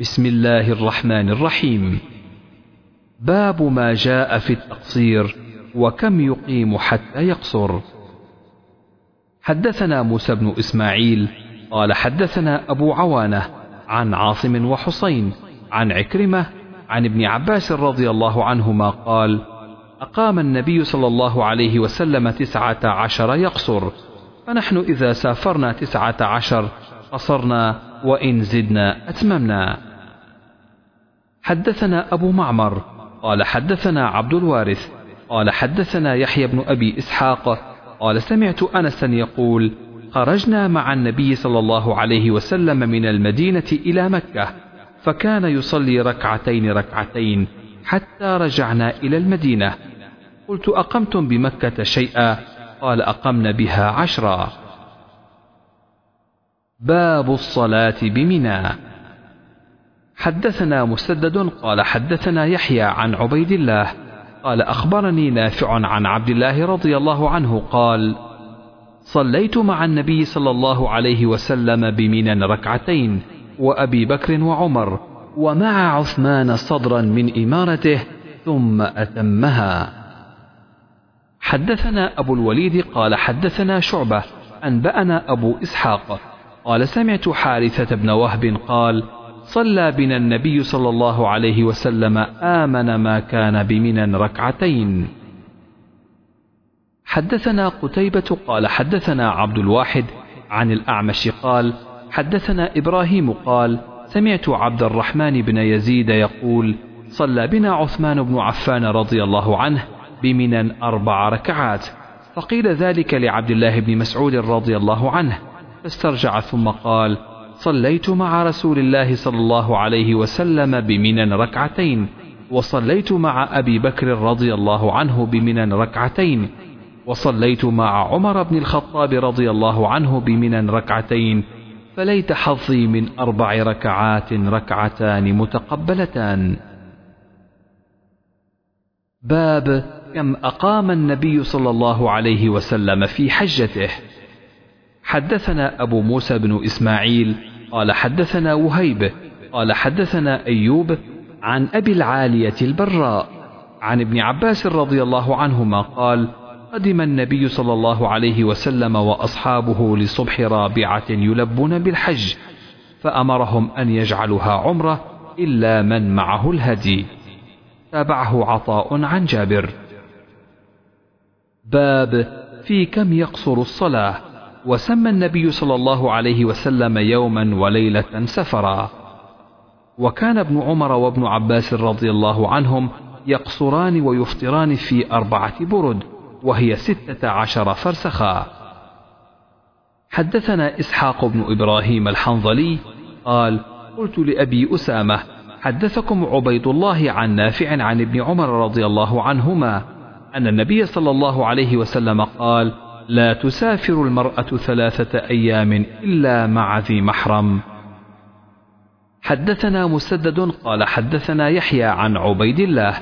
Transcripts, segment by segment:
بسم الله الرحمن الرحيم. باب ما جاء في التقصير وكم يقيم حتى يقصر. حدثنا موسى بن إسماعيل قال حدثنا أبو عوانة عن عاصم وحسين عن عكرمة عن ابن عباس رضي الله عنهما قال أقام النبي صلى الله عليه وسلم تسعة عشر يقصر فنحن إذا سافرنا تسعة عشر قصرنا وإن زدنا أتممنا. حدثنا أبو معمر قال حدثنا عبد الوارث قال حدثنا يحيى بن أبي إسحاق قال سمعت أنسا يقول خرجنا مع النبي صلى الله عليه وسلم من المدينة إلى مكة فكان يصلي ركعتين ركعتين حتى رجعنا إلى المدينة. قلت أقمتم بمكة شيئا؟ قال أقمنا بها عشرا. باب الصلاة بمنى. حدثنا مسدد قال حدثنا يحيى عن عبيد الله قال أخبرني نافع عن عبد الله رضي الله عنه قال صليت مع النبي صلى الله عليه وسلم بمنى ركعتين وأبي بكر وعمر ومع عثمان صدرا من إمارته ثم أتمها. حدثنا أبو الوليد قال حدثنا شعبة أنبأنا أبو إسحاق قال سمعت حارثة بن وهب قال صلى بنا النبي صلى الله عليه وسلم آمن ما كان بمنى ركعتين. حدثنا قتيبة قال حدثنا عبد الواحد عن الأعمش قال حدثنا إبراهيم قال سمعت عبد الرحمن بن يزيد يقول صلى بنا عثمان بن عفان رضي الله عنه بمنى أربع ركعات فقيل ذلك لعبد الله بن مسعود رضي الله عنه فاسترجع ثم قال صليت مع رسول الله صلى الله عليه وسلم بمنى ركعتين وصليت مع أبي بكر رضي الله عنه بمنى ركعتين وصليت مع عمر بن الخطاب رضي الله عنه بمنى ركعتين فليت حظي من أربع ركعات ركعتان متقبلتان. باب كم أقام النبي صلى الله عليه وسلم في حجته؟ حدثنا أبو موسى بن إسماعيل قال حدثنا وهيب قال حدثنا أيوب عن أبي العالية البراء عن ابن عباس رضي الله عنهما قال قدم النبي صلى الله عليه وسلم وأصحابه لصبح رابعة يلبون بالحج فأمرهم أن يجعلوها عمرة إلا من معه الهدي. تابعه عطاء عن جابر. باب في كم يقصر الصلاة؟ وسمى النبي صلى الله عليه وسلم يوما وليلة سفرا. وكان ابن عمر وابن عباس رضي الله عنهم يقصران ويفطران في أربعة برد وهي ستة عشر فرسخا. حدثنا إسحاق بن إبراهيم الحنظلي قال قلت لأبي أسامة حدثكم عبيد الله عن نافع عن ابن عمر رضي الله عنهما أن النبي صلى الله عليه وسلم قال لا تسافر المرأة ثلاثة أيام إلا مع ذي محرم. حدثنا مسدد قال حدثنا يحيى عن عبيد الله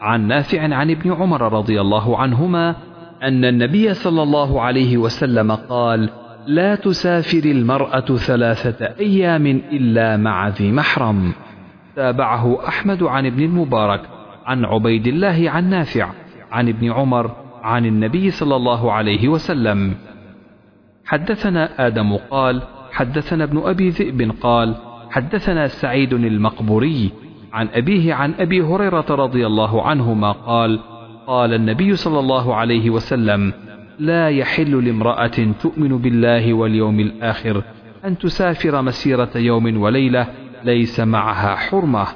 عن نافع عن ابن عمر رضي الله عنهما أن النبي صلى الله عليه وسلم قال لا تسافر المرأة ثلاثة أيام إلا مع ذي محرم تابعه أحمد عن ابن المبارك عن عبيد الله عن نافع عن ابن عمر عن النبي صلى الله عليه وسلم. حدثنا آدم قال حدثنا ابن أبي ذئب قال حدثنا سعيد المقبوري عن أبيه عن أبي هريرة رضي الله عنهما قال قال النبي صلى الله عليه وسلم لا يحل لامرأة تؤمن بالله واليوم الآخر أن تسافر مسيرة يوم وليلة ليس معها حرمة.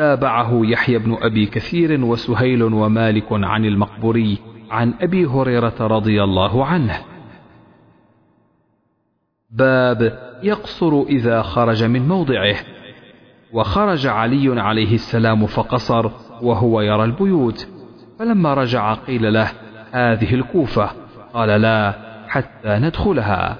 تابعه يحيى بن أبي كثير وسهيل ومالك عن المقبوري عن أبي هريرة رضي الله عنه. باب يقصر إذا خرج من موضعه. وخرج علي عليه السلام فقصر وهو يرى البيوت. فلما رجع قيل له هذه الكوفة. قال لا حتى ندخلها.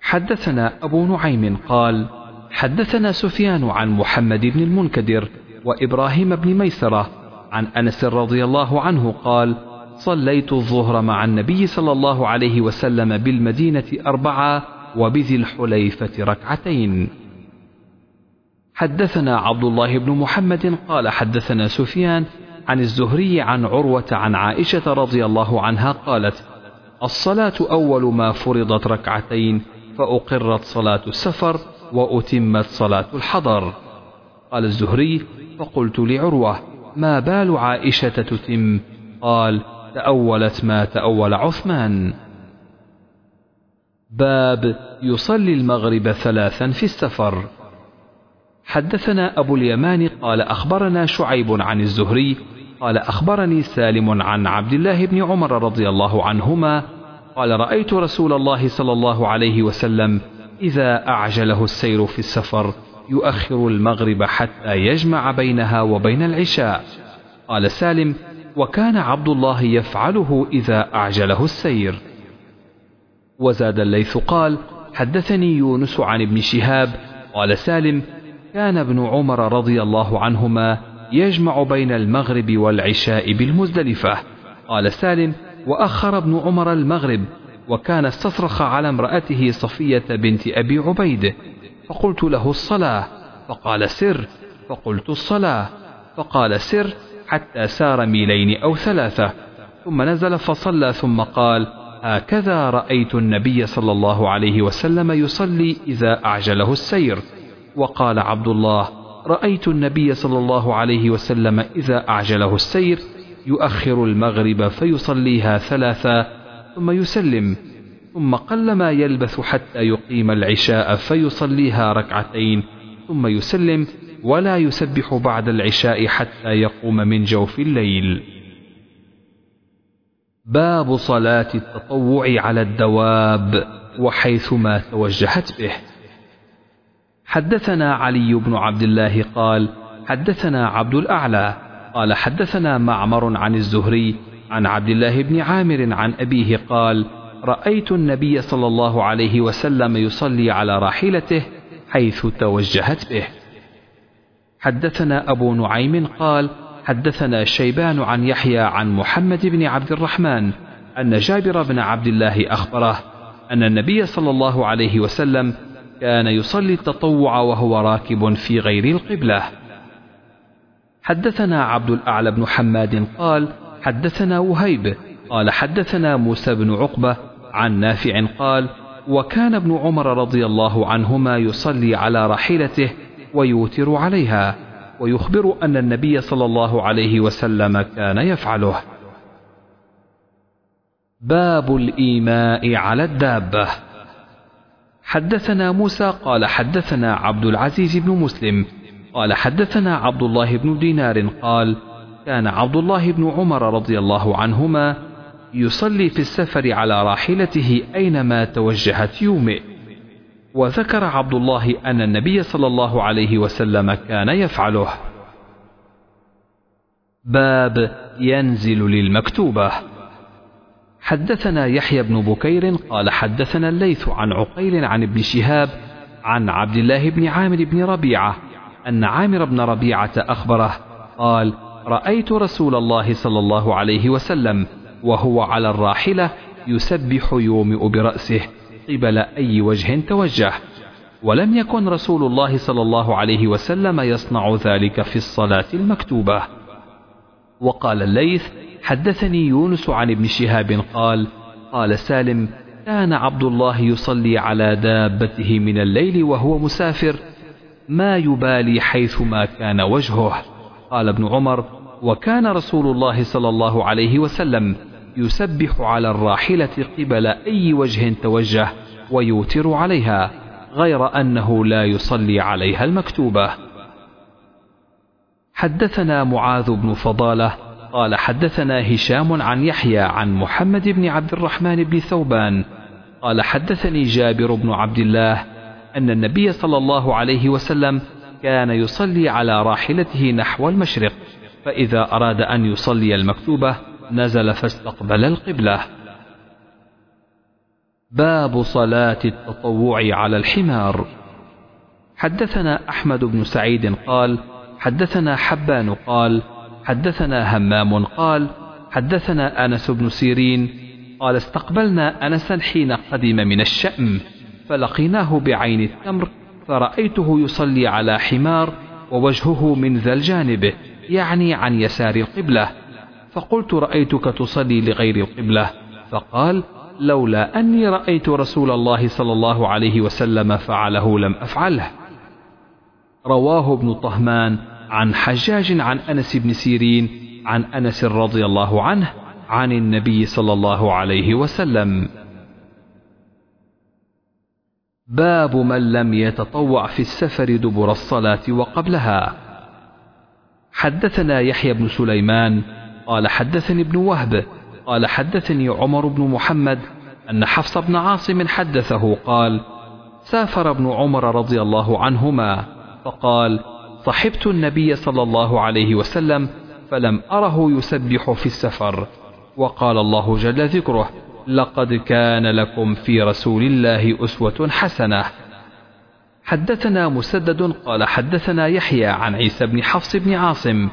حدثنا أبو نعيم قال حدثنا سفيان عن محمد بن المنكدر وإبراهيم بن ميسرة عن أنس رضي الله عنه قال صليت الظهر مع النبي صلى الله عليه وسلم بالمدينة أربعة وبذي الحليفة ركعتين. حدثنا عبد الله بن محمد قال حدثنا سفيان عن الزهري عن عروة عن عائشة رضي الله عنها قالت الصلاة أول ما فرضت ركعتين فأقرت صلاة السفر وأتمت صلاة الحضر. قال الزهري فقلت لعروة ما بال عائشة تتم؟ قال تأولت ما تأول عثمان. باب يصلي المغرب ثلاثا في السفر. حدثنا أبو اليمان قال أخبرنا شعيب عن الزهري قال أخبرني سالم عن عبد الله بن عمر رضي الله عنهما قال رأيت رسول الله صلى الله عليه وسلم إذا أعجله السير في السفر يؤخر المغرب حتى يجمع بينها وبين العشاء. قال سالم وكان عبد الله يفعله إذا أعجله السير. وزاد الليث قال حدثني يونس عن ابن شهاب. قال سالم كان ابن عمر رضي الله عنهما يجمع بين المغرب والعشاء بالمزدلفة. قال سالم وأخر ابن عمر المغرب وكان استصرخ على امرأته صفية بنت أبي عبيد. فقلت له الصلاة. فقال سر. فقلت الصلاة. فقال سر حتى سار ميلين أو ثلاثة. ثم نزل فصلى ثم قال هكذا رأيت النبي صلى الله عليه وسلم يصلي إذا أعجله السير وقال عبد الله رأيت النبي صلى الله عليه وسلم إذا أعجله السير يؤخر المغرب فيصليها ثلاثا ثم يسلم ثم قلما يلبث حتى يقيم العشاء فيصليها ركعتين ثم يسلم ولا يسبح بعد العشاء حتى يقوم من جوف الليل. باب صلاة التطوع على الدواب وحيثما توجهت به. حدثنا علي بن عبد الله قال حدثنا عبد الأعلى قال حدثنا معمر عن الزهري عن عبد الله بن عامر عن أبيه قال رأيت النبي صلى الله عليه وسلم يصلي على راحلته حيث توجهت به. حدثنا أبو نعيم قال حدثنا شيبان عن يحيى عن محمد بن عبد الرحمن أن جابر بن عبد الله أخبره أن النبي صلى الله عليه وسلم كان يصلي التطوع وهو راكب في غير القبلة. حدثنا عبد الأعلى بن حماد قال حدثنا وهيب. قال حدثنا موسى بن عقبة عن نافع قال وكان ابن عمر رضي الله عنهما يصلي على راحلته ويوتر عليها ويخبر أن النبي صلى الله عليه وسلم كان يفعله. باب الإيماء على الدابة. حدثنا موسى قال حدثنا عبد العزيز بن مسلم قال حدثنا عبد الله بن دينار قال كان عبد الله بن عمر رضي الله عنهما يصلي في السفر على راحلته أينما توجهت يومئ وذكر عبد الله أن النبي صلى الله عليه وسلم كان يفعله. باب ينزل للمكتوبة. حدثنا يحيى بن بكير قال حدثنا الليث عن عقيل عن ابن شهاب عن عبد الله بن عامر بن ربيعة أن عامر بن ربيعة أخبره قال رأيت رسول الله صلى الله عليه وسلم وهو على الراحلة يسبح يومئ برأسه قبل أي وجه توجه ولم يكن رسول الله صلى الله عليه وسلم يصنع ذلك في الصلاة المكتوبة. وقال الليث حدثني يونس عن ابن شهاب قال قال سالم كان عبد الله يصلي على دابته من الليل وهو مسافر ما يبالي حيث ما كان وجهه. قال ابن عمر وكان رسول الله صلى الله عليه وسلم يسبح على الراحلة قبل أي وجه توجه ويوتر عليها غير أنه لا يصلي عليها المكتوبة. حدثنا معاذ بن فضالة قال حدثنا هشام عن يحيى عن محمد بن عبد الرحمن بن ثوبان قال حدثني جابر بن عبد الله أن النبي صلى الله عليه وسلم كان يصلي على راحلته نحو المشرق فإذا أراد أن يصلي المكتوبة نزل فاستقبل القبلة. باب صلاة التطوع على الحمار. حدثنا أحمد بن سعيد قال حدثنا حبان قال حدثنا همام قال حدثنا أنس بن سيرين قال استقبلنا أنسا حين قدم من الشأم. فلقيناه بعين التمر فرأيته يصلي على حمار ووجهه من ذا الجانب يعني عن يسار القبلة. فقلت رأيتك تصلي لغير القبلة. فقال لولا أني رأيت رسول الله صلى الله عليه وسلم فعله لم أفعله. رواه ابن طهمان عن حجاج عن أنس بن سيرين عن أنس رضي الله عنه عن النبي صلى الله عليه وسلم. باب من لم يتطوع في السفر دبر الصلاة وقبلها. حدثنا يحيى بن سليمان قال حدثني ابن وهب قال حدثني عمر بن محمد أن حفص بن عاصم حدثه قال سافر ابن عمر رضي الله عنهما فقال صحبت النبي صلى الله عليه وسلم فلم أره يسبح في السفر وقال الله جل ذكره. لقد كان لكم في رسول الله أسوة حسنة. حدثنا مسدد قال حدثنا يحيى عن عيسى بن حفص بن عاصم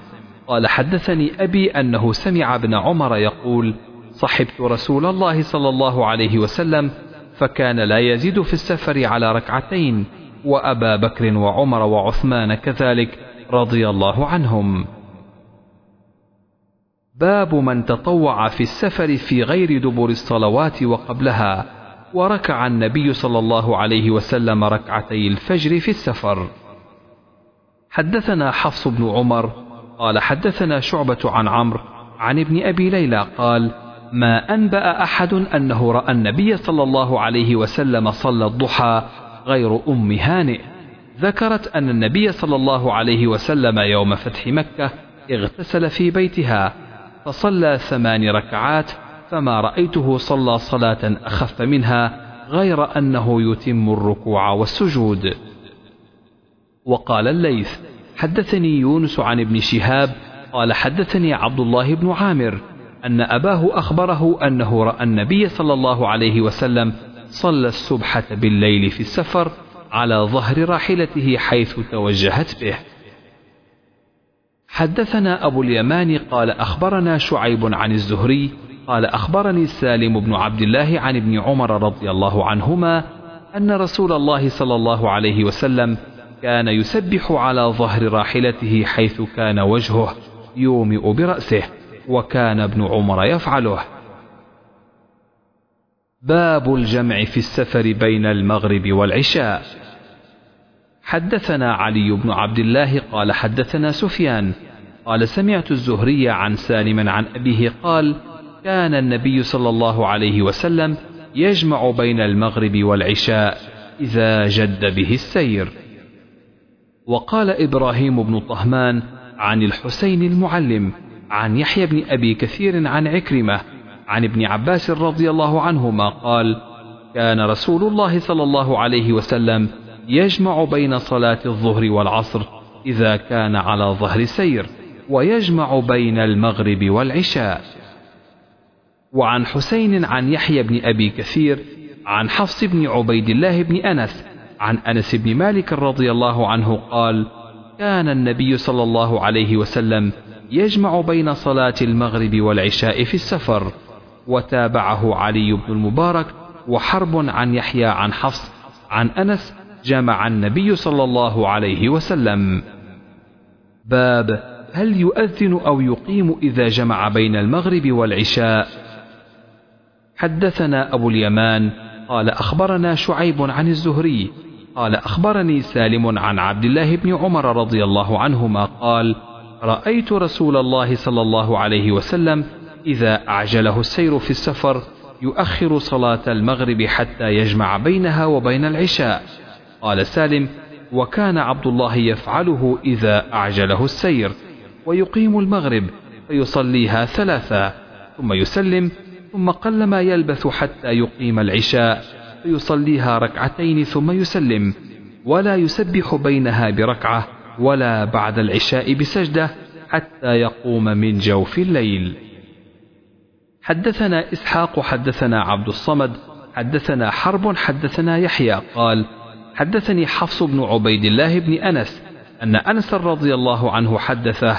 قال حدثني أبي أنه سمع ابن عمر يقول صحبت رسول الله صلى الله عليه وسلم فكان لا يزيد في السفر على ركعتين وأبا بكر وعمر وعثمان كذلك رضي الله عنهم. باب من تطوع في السفر في غير دبر الصلوات وقبلها وركع النبي صلى الله عليه وسلم ركعتي الفجر في السفر. حدثنا حفص بن عمر قال حدثنا شعبة عن عمرو عن ابن أبي ليلى قال ما أنبأ أحد أنه رأى النبي صلى الله عليه وسلم صلى الضحى غير أم هانئ. ذكرت أن النبي صلى الله عليه وسلم يوم فتح مكة اغتسل في بيتها فصلى ثمان ركعات فما رأيته صلى صلاة أخف منها غير أنه يتم الركوع والسجود. وقال الليث حدثني يونس عن ابن شهاب قال حدثني عبد الله بن عامر أن أباه أخبره أنه رأى النبي صلى الله عليه وسلم صلى السبحة بالليل في السفر على ظهر راحلته حيث توجهت به. حدثنا أبو اليمان قال أخبرنا شعيب عن الزهري قال أخبرني سالم بن عبد الله عن ابن عمر رضي الله عنهما أن رسول الله صلى الله عليه وسلم كان يسبح على ظهر راحلته حيث كان وجهه يومئ برأسه وكان ابن عمر يفعله. باب الجمع في السفر بين المغرب والعشاء. حدثنا علي بن عبد الله قال حدثنا سفيان قال سمعت الزهري عن سالم عن أبيه قال كان النبي صلى الله عليه وسلم يجمع بين المغرب والعشاء إذا جد به السير. وقال إبراهيم بن طهمان عن الحسين المعلم عن يحيى بن أبي كثير عن عكرمة عن ابن عباس رضي الله عنهما قال كان رسول الله صلى الله عليه وسلم يجمع بين صلاة الظهر والعصر إذا كان على ظهر سير ويجمع بين المغرب والعشاء. وعن حسين عن يحيى بن أبي كثير عن حفص بن عبيد الله بن أنس عن أنس بن مالك رضي الله عنه قال كان النبي صلى الله عليه وسلم يجمع بين صلاة المغرب والعشاء في السفر وتابعه علي بن المبارك وحرب عن يحيى عن حفص عن أنس جمع النبي صلى الله عليه وسلم. باب هل يؤذن أو يقيم إذا جمع بين المغرب والعشاء؟ حدثنا أبو اليمان قال أخبرنا شعيب عن الزهري قال أخبرني سالم عن عبد الله بن عمر رضي الله عنهما قال رأيت رسول الله صلى الله عليه وسلم إذا أعجله السير في السفر يؤخر صلاة المغرب حتى يجمع بينها وبين العشاء. قال سالم وكان عبد الله يفعله إذا أعجله السير ويقيم المغرب فيصليها ثلاثا ثم يسلم ثم قلما يلبث حتى يقيم العشاء فيصليها ركعتين ثم يسلم ولا يسبح بينها بركعة ولا بعد العشاء بسجدة حتى يقوم من جوف الليل. حدثنا إسحاق حدثنا عبد الصمد حدثنا حرب حدثنا يحيى قال حدثني حفص بن عبيد الله بن أنس أن أنس رضي الله عنه حدثه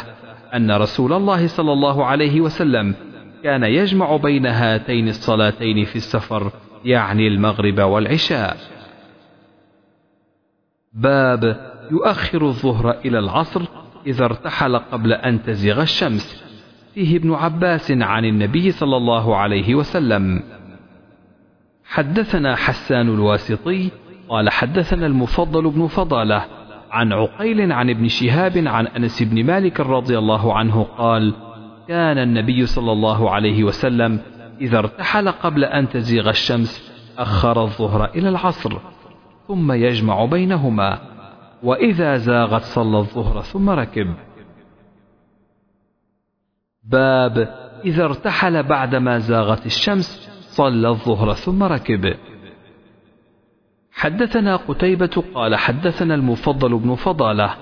أن رسول الله صلى الله عليه وسلم كان يجمع بين هاتين الصلاتين في السفر يعني المغرب والعشاء. باب يؤخر الظهر إلى العصر إذا ارتحل قبل أن تزيغ الشمس. فيه ابن عباس عن النبي صلى الله عليه وسلم. حدثنا حسان الواسطي قال حدثنا المفضل بن فضالة عن عقيل عن ابن شهاب عن أنس بن مالك رضي الله عنه قال كان النبي صلى الله عليه وسلم إذا ارتحل قبل أن تزيغ الشمس أخر الظهر إلى العصر ثم يجمع بينهما وإذا زاغت صلى الظهر ثم ركب. باب إذا ارتحل بعدما زاغت الشمس صلى الظهر ثم ركب. حدثنا قتيبة قال حدثنا المفضل بن فضالة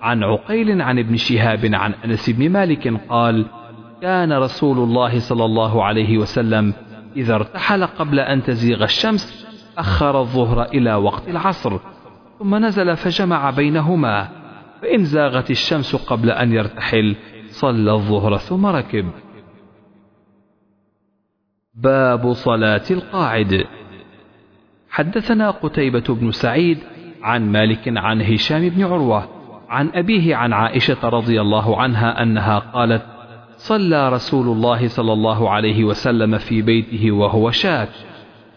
عن عقيل عن ابن شهاب عن أنس بن مالك قال كان رسول الله صلى الله عليه وسلم إذا ارتحل قبل أن تزيغ الشمس أخر الظهر إلى وقت العصر ثم نزل فجمع بينهما فإن زاغت الشمس قبل أن يرتحل صلى الظهر ثم ركب. باب صلاة القاعد. حدثنا قتيبة بن سعيد عن مالك عن هشام بن عروة عن أبيه عن عائشة رضي الله عنها أنها قالت صلى رسول الله صلى الله عليه وسلم في بيته وهو شاك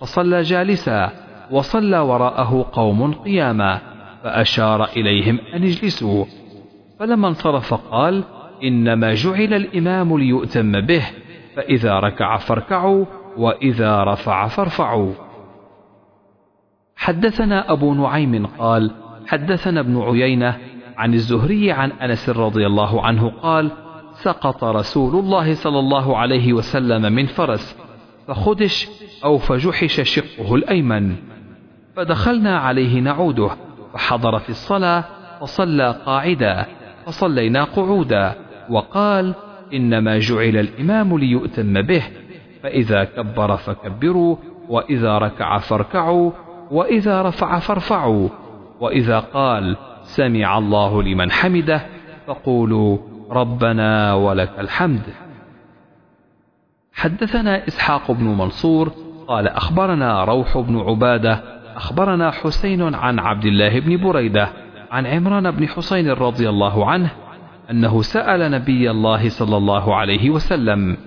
فصلى جالسا وصلى وراءه قوم قياما فأشار إليهم أن اجلسوا فلما انصرف قال إنما جعل الإمام ليؤتم به فإذا ركع فاركعوا وإذا رفع فارفعوا. حدثنا أبو نعيم قال حدثنا ابن عيينة عن الزهري عن أنس رضي الله عنه قال سقط رسول الله صلى الله عليه وسلم من فرس فخدش أو فجحش شقه الأيمن. فدخلنا عليه نعوده فحضر في الصلاة فصلى قاعدا فصلينا قعودا وقال إنما جعل الإمام ليؤتم به فإذا كبر فكبروا وإذا ركع فاركعوا وإذا رفع فارفعوا. وإذا قال سمع الله لمن حمده فقولوا ربنا ولك الحمد. حدثنا إسحاق بن منصور قال أخبرنا روح بن عبادة أخبرنا حسين عن عبد الله بن بريدة عن عمران بن حسين رضي الله عنه أنه سأل نبي الله صلى الله عليه وسلم.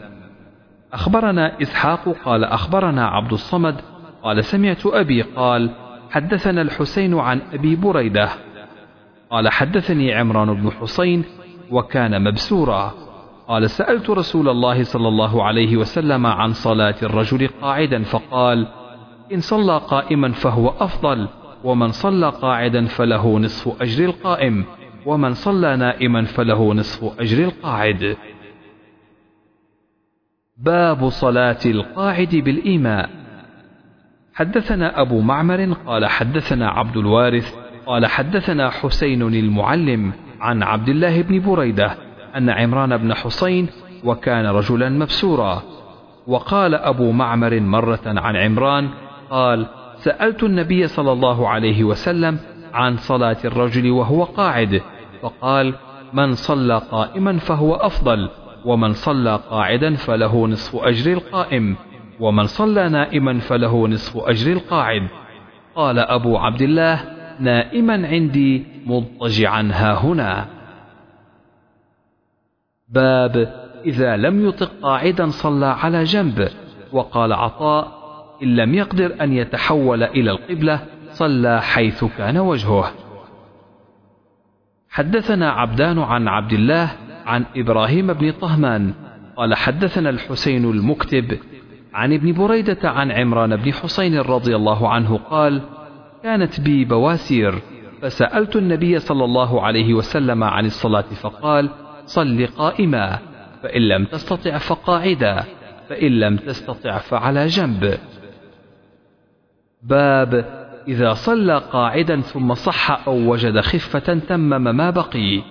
أخبرنا إسحاق قال أخبرنا عبد الصمد قال سمعت أبي قال حدثنا الحسين عن أبي بريدة. قال حدثني عمران بن حسين وكان مبسورا. قال سألت رسول الله صلى الله عليه وسلم عن صلاة الرجل قاعدا فقال إن صلى قائما فهو أفضل ومن صلى قاعدا فله نصف أجر القائم ومن صلى نائما فله نصف أجر القاعد. باب صلاة القاعد بالإيماء. حدثنا أبو معمر قال حدثنا عبد الوارث قال حدثنا حسين المعلم عن عبد الله بن بريدة أن عمران بن حسين وكان رجلا مبسورا. وقال أبو معمر مرة عن عمران قال سألت النبي صلى الله عليه وسلم عن صلاة الرجل وهو قاعد فقال من صلى قائما فهو أفضل ومن صلى قاعدا فله نصف أجر القائم. ومن صلى نائما فله نصف أجر القاعد. قال أبو عبد الله نائما عندي مضطجعا ها هنا. باب إذا لم يطق قاعدا صلى على جنب. وقال عطاء إن لم يقدر أن يتحول إلى القبلة صلى حيث كان وجهه. حدثنا عبدان عن عبد الله عن إبراهيم بن طهمان. قال حدثنا الحسين المكتب عن ابن بريدة عن عمران بن حسين رضي الله عنه قال كانت بي بواسير فسألت النبي صلى الله عليه وسلم عن الصلاة فقال صل قائما فإن لم تستطع فقاعدا فإن لم تستطع فعلى جنب. باب إذا صلى قاعدا ثم صح أو وجد خفة تمم ما بقي.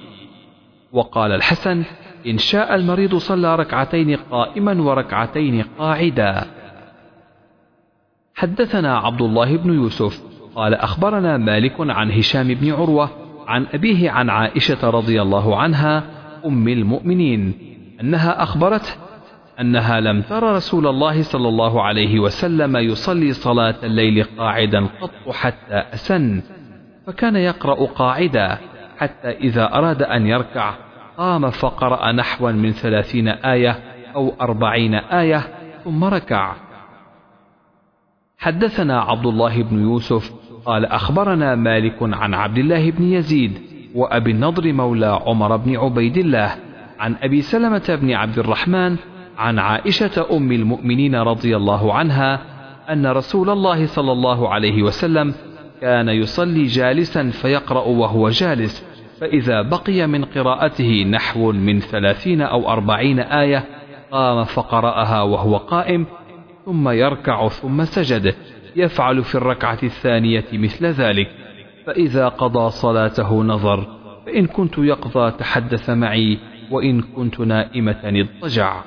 وقال الحسن إن شاء المريض صلى ركعتين قائما وركعتين قاعدا. حدثنا عبد الله بن يوسف قال أخبرنا مالك عن هشام بن عروة عن أبيه عن عائشة رضي الله عنها أم المؤمنين أنها أخبرته أنها لم تر رسول الله صلى الله عليه وسلم يصلي صلاة الليل قاعدا قط حتى أسن فكان يقرأ قاعدا حتى إذا أراد أن يركع قام فقرأ نحوا من ثلاثين آية أو أربعين آية ثم ركع. حدثنا عبد الله بن يوسف قال أخبرنا مالك عن عبد الله بن يزيد وأبي النضر مولى عمر بن عبيد الله عن أبي سلمة بن عبد الرحمن عن عائشة أم المؤمنين رضي الله عنها أن رسول الله صلى الله عليه وسلم كان يصلي جالسا فيقرأ وهو جالس. فإذا بقي من قراءته نحو من ثلاثين أو أربعين آية قام فقرأها وهو قائم ثم يركع ثم سجد يفعل في الركعة الثانية مثل ذلك. فإذا قضى صلاته نظر فإن كنت يقظى تحدث معي وإن كنت نائمة اضطجع.